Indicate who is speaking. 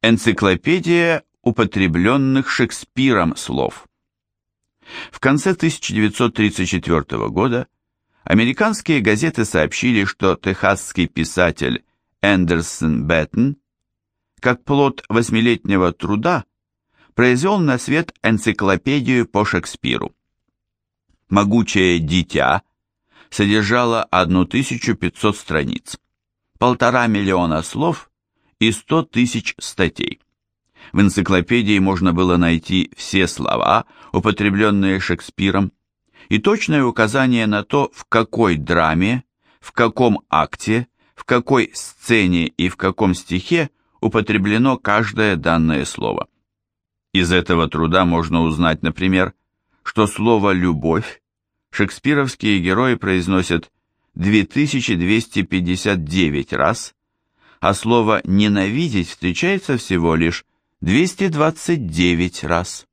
Speaker 1: Энциклопедия употребленных Шекспиром слов. В конце 1934 года американские газеты сообщили, что техасский писатель Эндерсон Беттон, как плод восьмилетнего труда, произвел на свет энциклопедию по Шекспиру. «Могучее дитя» содержало 1500 страниц, полтора миллиона слов и 100 тысяч статей. В энциклопедии можно было найти все слова, употребленные Шекспиром, и точное указание на то, в какой драме, в каком акте, в какой сцене и в каком стихе употреблено каждое данное слово. Из этого труда можно узнать, например, что слово «любовь» шекспировские герои произносят 2259 раз, а слово «ненавидеть» встречается всего лишь 229 раз.